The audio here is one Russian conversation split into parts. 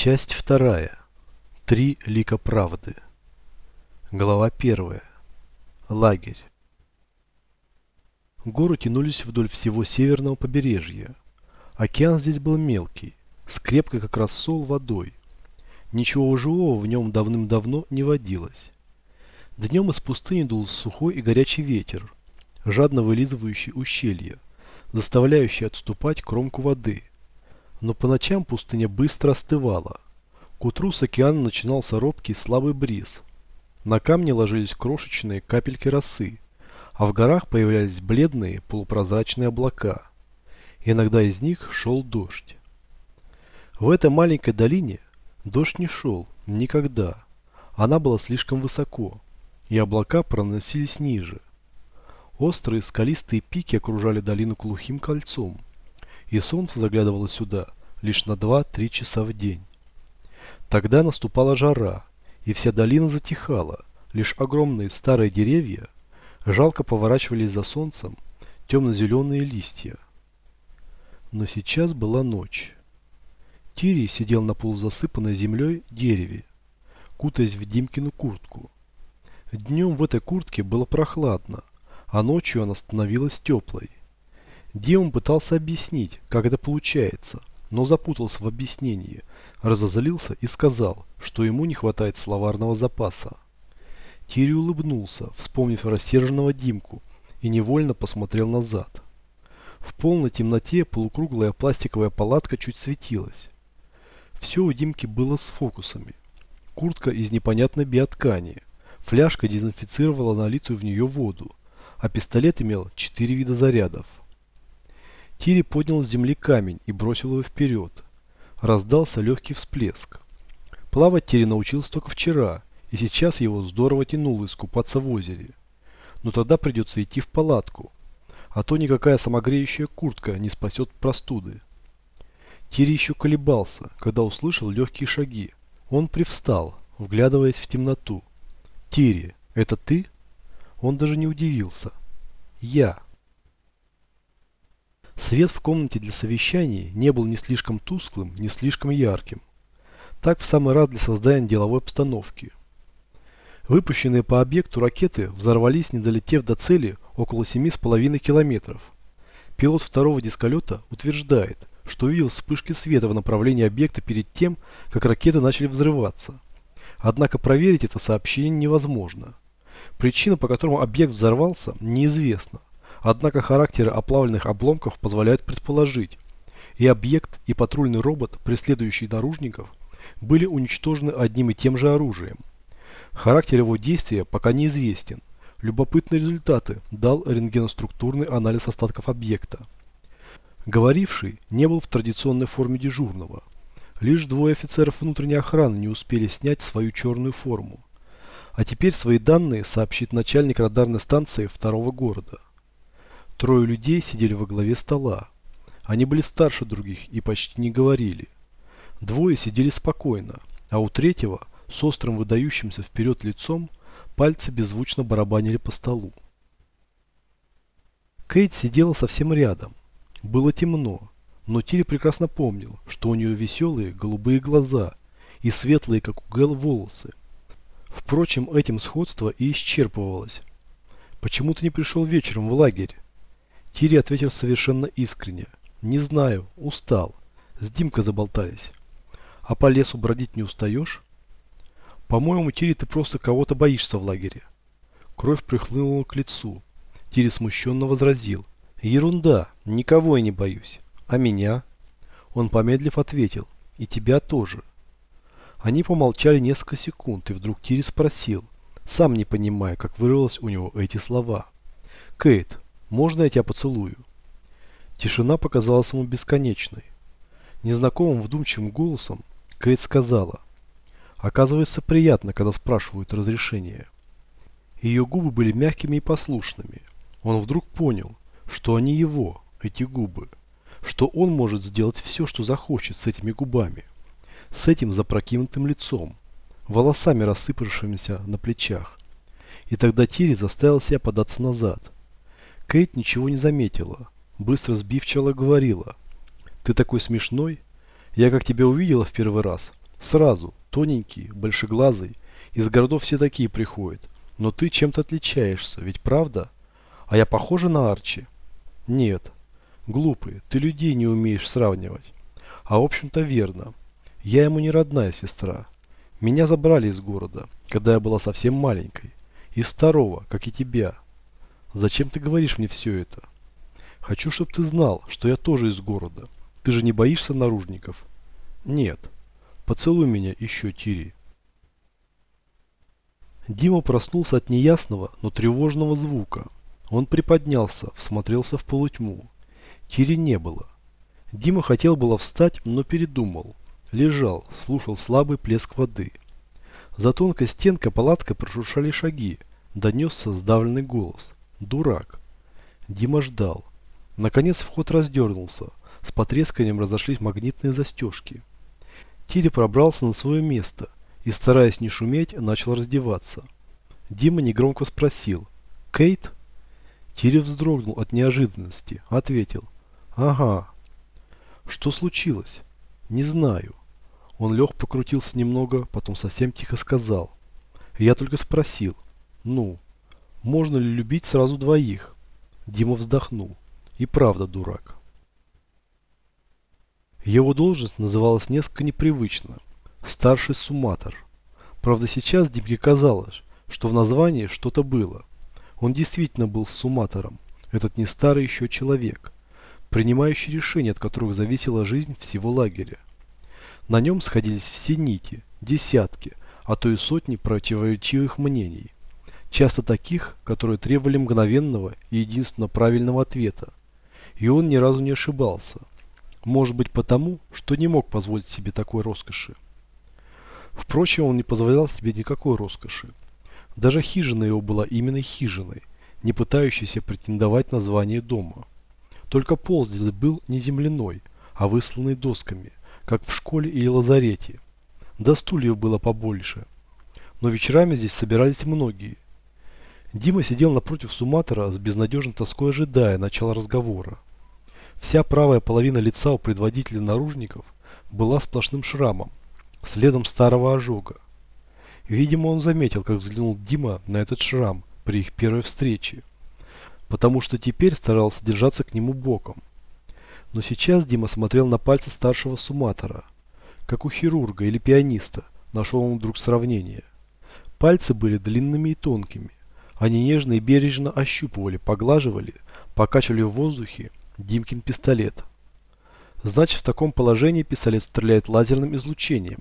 Часть вторая. Три лика правды. Глава первая. Лагерь. Горы тянулись вдоль всего северного побережья. Океан здесь был мелкий, с крепкой как рассол водой. Ничего живого в нем давным-давно не водилось. Днем из пустыни дул сухой и горячий ветер, жадно вылизывающий ущелья, заставляющий отступать кромку воды. Но по ночам пустыня быстро остывала. К утру с океана начинался робкий слабый бриз. На камни ложились крошечные капельки росы, а в горах появлялись бледные полупрозрачные облака. Иногда из них шел дождь. В этой маленькой долине дождь не шел никогда. Она была слишком высоко, и облака проносились ниже. Острые скалистые пики окружали долину глухим кольцом, и солнце заглядывало сюда лишь на 2-3 часа в день. Тогда наступала жара, и вся долина затихала, лишь огромные старые деревья жалко поворачивались за солнцем темно-зеленые листья. Но сейчас была ночь. Тири сидел на полузасыпанной землей дереве, кутаясь в Димкину куртку. Днем в этой куртке было прохладно, а ночью она становилась теплой. Дима пытался объяснить, как это получается, но запутался в объяснении, разозлился и сказал, что ему не хватает словарного запаса. Тири улыбнулся, вспомнив рассерженного Димку, и невольно посмотрел назад. В полной темноте полукруглая пластиковая палатка чуть светилась. Все у Димки было с фокусами. Куртка из непонятной биоткани, фляжка дезинфицировала налитую в нее воду, а пистолет имел четыре вида зарядов. Тири поднял с земли камень и бросил его вперед. Раздался легкий всплеск. Плавать Тири научился только вчера, и сейчас его здорово тянуло искупаться в озере. Но тогда придется идти в палатку, а то никакая самогреющая куртка не спасет простуды. Тири еще колебался, когда услышал легкие шаги. Он привстал, вглядываясь в темноту. «Тири, это ты?» Он даже не удивился. «Я». Свет в комнате для совещаний не был ни слишком тусклым, ни слишком ярким. Так в самый раз для создания деловой обстановки. Выпущенные по объекту ракеты взорвались, не долетев до цели, около 7,5 километров. Пилот второго дисколета утверждает, что увидел вспышки света в направлении объекта перед тем, как ракеты начали взрываться. Однако проверить это сообщение невозможно. Причина, по которому объект взорвался, неизвестна. Однако характеры оплавленных обломков позволяют предположить, и объект, и патрульный робот, преследующий наружников, были уничтожены одним и тем же оружием. Характер его действия пока неизвестен. Любопытные результаты дал рентгеноструктурный анализ остатков объекта. Говоривший не был в традиционной форме дежурного. Лишь двое офицеров внутренней охраны не успели снять свою черную форму. А теперь свои данные сообщит начальник радарной станции второго города. Трое людей сидели во главе стола. Они были старше других и почти не говорили. Двое сидели спокойно, а у третьего, с острым выдающимся вперед лицом, пальцы беззвучно барабанили по столу. Кейт сидела совсем рядом. Было темно, но Тири прекрасно помнил, что у нее веселые голубые глаза и светлые, как у Гэл, волосы. Впрочем, этим сходство и исчерпывалось. «Почему ты не пришел вечером в лагерь?» Тири ответил совершенно искренне. «Не знаю, устал. С Димкой заболтались. А по лесу бродить не устаешь?» «По-моему, Тири, ты просто кого-то боишься в лагере». Кровь прихлынула к лицу. Тири смущенно возразил. «Ерунда, никого я не боюсь. А меня?» Он помедлив ответил. «И тебя тоже». Они помолчали несколько секунд, и вдруг Тири спросил, сам не понимая, как вырвалось у него эти слова. «Кейт, можно я тебя поцелую?» Тишина показалась ему бесконечной. Незнакомым вдумчивым голосом Кейт сказала, «Оказывается, приятно, когда спрашивают разрешение». Ее губы были мягкими и послушными. Он вдруг понял, что они его, эти губы, что он может сделать все, что захочет с этими губами с этим запрокинутым лицом, волосами рассыпавшимися на плечах. И тогда Тири заставил себя податься назад. Кейт ничего не заметила, быстро сбивчиво говорила. «Ты такой смешной. Я как тебя увидела в первый раз, Сразу, тоненький, большеглазый, из городов все такие приходят. Но ты чем-то отличаешься, ведь правда? А я похожа на Арчи? Нет. Глупый, ты людей не умеешь сравнивать. А в общем-то верно. Я ему не родная сестра. Меня забрали из города, когда я была совсем маленькой. Из старого, как и тебя. Зачем ты говоришь мне все это? Хочу, чтобы ты знал, что я тоже из города. Ты же не боишься наружников? Нет. Поцелуй меня еще, Тири. Дима проснулся от неясного, но тревожного звука. Он приподнялся, всмотрелся в полутьму. Тири не было. Дима хотел было встать, но передумал. Лежал, слушал слабый плеск воды. За тонкой стенкой палаткой прошуршали шаги. Донесся сдавленный голос. «Дурак!» Дима ждал. Наконец вход раздернулся. С потресканием разошлись магнитные застежки. Тири пробрался на свое место и, стараясь не шуметь, начал раздеваться. Дима негромко спросил «Кейт?» Тири вздрогнул от неожиданности, ответил «Ага». «Что случилось?» «Не знаю». Он лег покрутился немного, потом совсем тихо сказал. Я только спросил. «Ну, можно ли любить сразу двоих?» Дима вздохнул. И правда дурак. Его должность называлась несколько непривычно. Старший сумматор. Правда сейчас Димке казалось, что в названии что-то было. Он действительно был сумматором. Этот не старый еще человек, принимающий решения, от которых зависела жизнь всего лагеря. На нем сходились все нити, десятки, а то и сотни противоречивых мнений. Часто таких, которые требовали мгновенного и единственно правильного ответа. И он ни разу не ошибался. Может быть потому, что не мог позволить себе такой роскоши. Впрочем, он не позволял себе никакой роскоши. Даже хижина его была именно хижиной, не пытающейся претендовать на звание дома. Только пол здесь был не земляной, а высланный досками, как в школе или лазарете. Да стульев было побольше. Но вечерами здесь собирались многие. Дима сидел напротив суматора с безнадежной тоской ожидая начала разговора. Вся правая половина лица у предводителя наружников была сплошным шрамом, следом старого ожога. Видимо, он заметил, как взглянул Дима на этот шрам при их первой встрече, потому что теперь старался держаться к нему боком. Но сейчас Дима смотрел на пальцы старшего суматора, как у хирурга или пианиста, нашел он вдруг сравнение. Пальцы были длинными и тонкими, они нежно и бережно ощупывали, поглаживали, покачивали в воздухе Димкин пистолет. Значит, в таком положении пистолет стреляет лазерным излучением.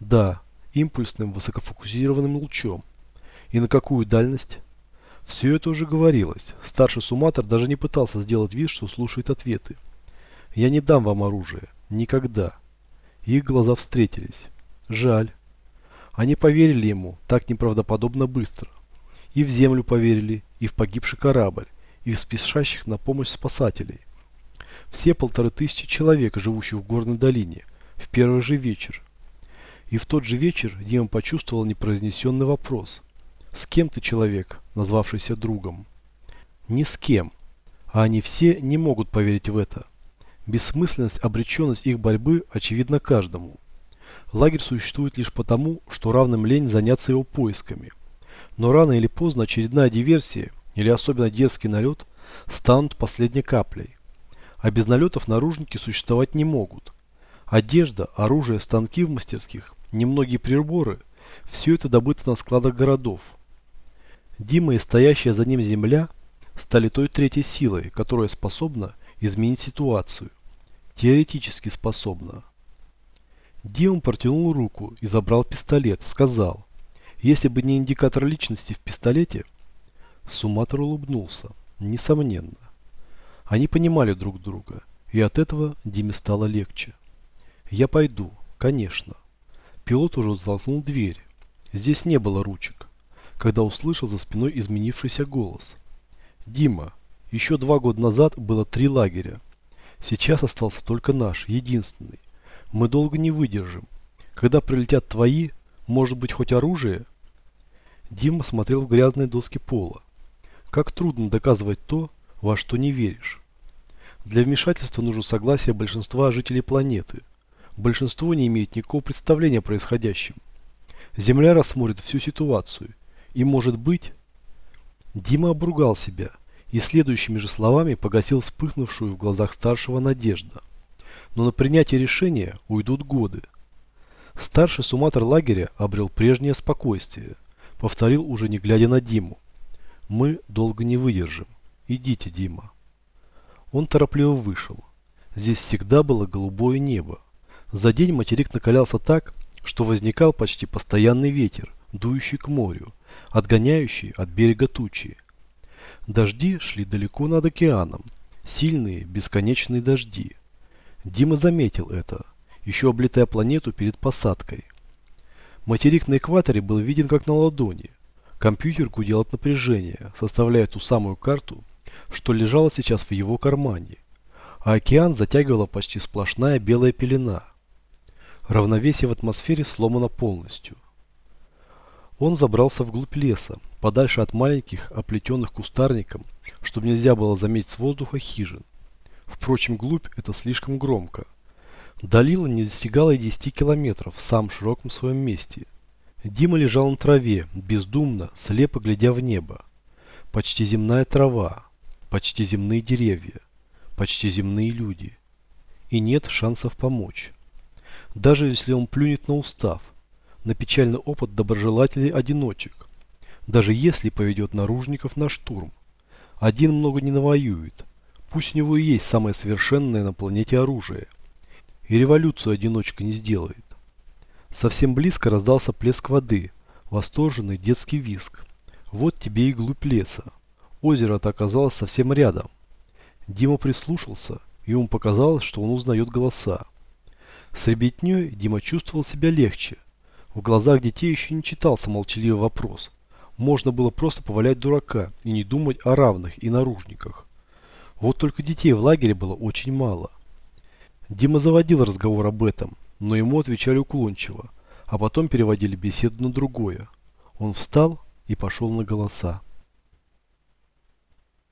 Да, импульсным высокофокусированным лучом. И на какую дальность? Все это уже говорилось. Старший суматор даже не пытался сделать вид, что слушает ответы. Я не дам вам оружие. Никогда. Их глаза встретились. Жаль. Они поверили ему так неправдоподобно быстро. И в землю поверили, и в погибший корабль, и в спешащих на помощь спасателей. Все полторы тысячи человек, живущих в горной долине, в первый же вечер. И в тот же вечер Дима почувствовал непроизнесенный вопрос. С кем ты человек, назвавшийся другом? Ни с кем. А они все не могут поверить в это. Бессмысленность, обреченность их борьбы очевидна каждому. Лагерь существует лишь потому, что равным лень заняться его поисками. Но рано или поздно очередная диверсия или особенно дерзкий налет станут последней каплей. А без налетов наружники существовать не могут. Одежда, оружие, станки в мастерских, немногие приборы – все это добыто на складах городов. Дима и стоящая за ним земля стали той третьей силой, которая способна изменить ситуацию. Теоретически способна. Дима протянул руку и забрал пистолет, сказал, если бы не индикатор личности в пистолете – Суматор улыбнулся. Несомненно. Они понимали друг друга, и от этого Диме стало легче. «Я пойду, конечно». Пилот уже толкнул дверь. Здесь не было ручек, когда услышал за спиной изменившийся голос. «Дима, еще два года назад было три лагеря. Сейчас остался только наш, единственный. Мы долго не выдержим. Когда прилетят твои, может быть хоть оружие?» Дима смотрел в грязные доски пола. Как трудно доказывать то, во что не веришь. Для вмешательства нужно согласие большинства жителей планеты. Большинство не имеет никакого представления о происходящем. Земля рассмотрит всю ситуацию. И может быть... Дима обругал себя и следующими же словами погасил вспыхнувшую в глазах старшего надежда. Но на принятие решения уйдут годы. Старший суматор лагеря обрел прежнее спокойствие. Повторил уже не глядя на Диму. «Мы долго не выдержим. Идите, Дима». Он торопливо вышел. Здесь всегда было голубое небо. За день материк накалялся так, что возникал почти постоянный ветер, дующий к морю, отгоняющий от берега тучи. Дожди шли далеко над океаном, сильные, бесконечные дожди. Дима заметил это, еще облетая планету перед посадкой. Материк на экваторе был виден как на ладони. Компьютер гудел от напряжения, составляя ту самую карту, что лежала сейчас в его кармане. А океан затягивала почти сплошная белая пелена. Равновесие в атмосфере сломано полностью. Он забрался вглубь леса, подальше от маленьких, оплетенных кустарником, чтобы нельзя было заметить с воздуха хижин. Впрочем, глубь это слишком громко. Далила не достигала и 10 километров в самом широком своем месте. Дима лежал на траве, бездумно, слепо глядя в небо. Почти земная трава, почти земные деревья, почти земные люди. И нет шансов помочь. Даже если он плюнет на устав, на печальный опыт доброжелателей-одиночек, даже если поведет наружников на штурм. Один много не навоюет, пусть у него и есть самое совершенное на планете оружие. И революцию одиночка не сделает. Совсем близко раздался плеск воды, восторженный детский визг. Вот тебе и глубь леса. Озеро-то оказалось совсем рядом. Дима прислушался, и ему показалось, что он узнает голоса. С ребятней Дима чувствовал себя легче. В глазах детей еще не читался молчаливый вопрос. Можно было просто повалять дурака и не думать о равных и наружниках. Вот только детей в лагере было очень мало. Дима заводил разговор об этом, но ему отвечали уклончиво, а потом переводили беседу на другое. Он встал и пошел на голоса.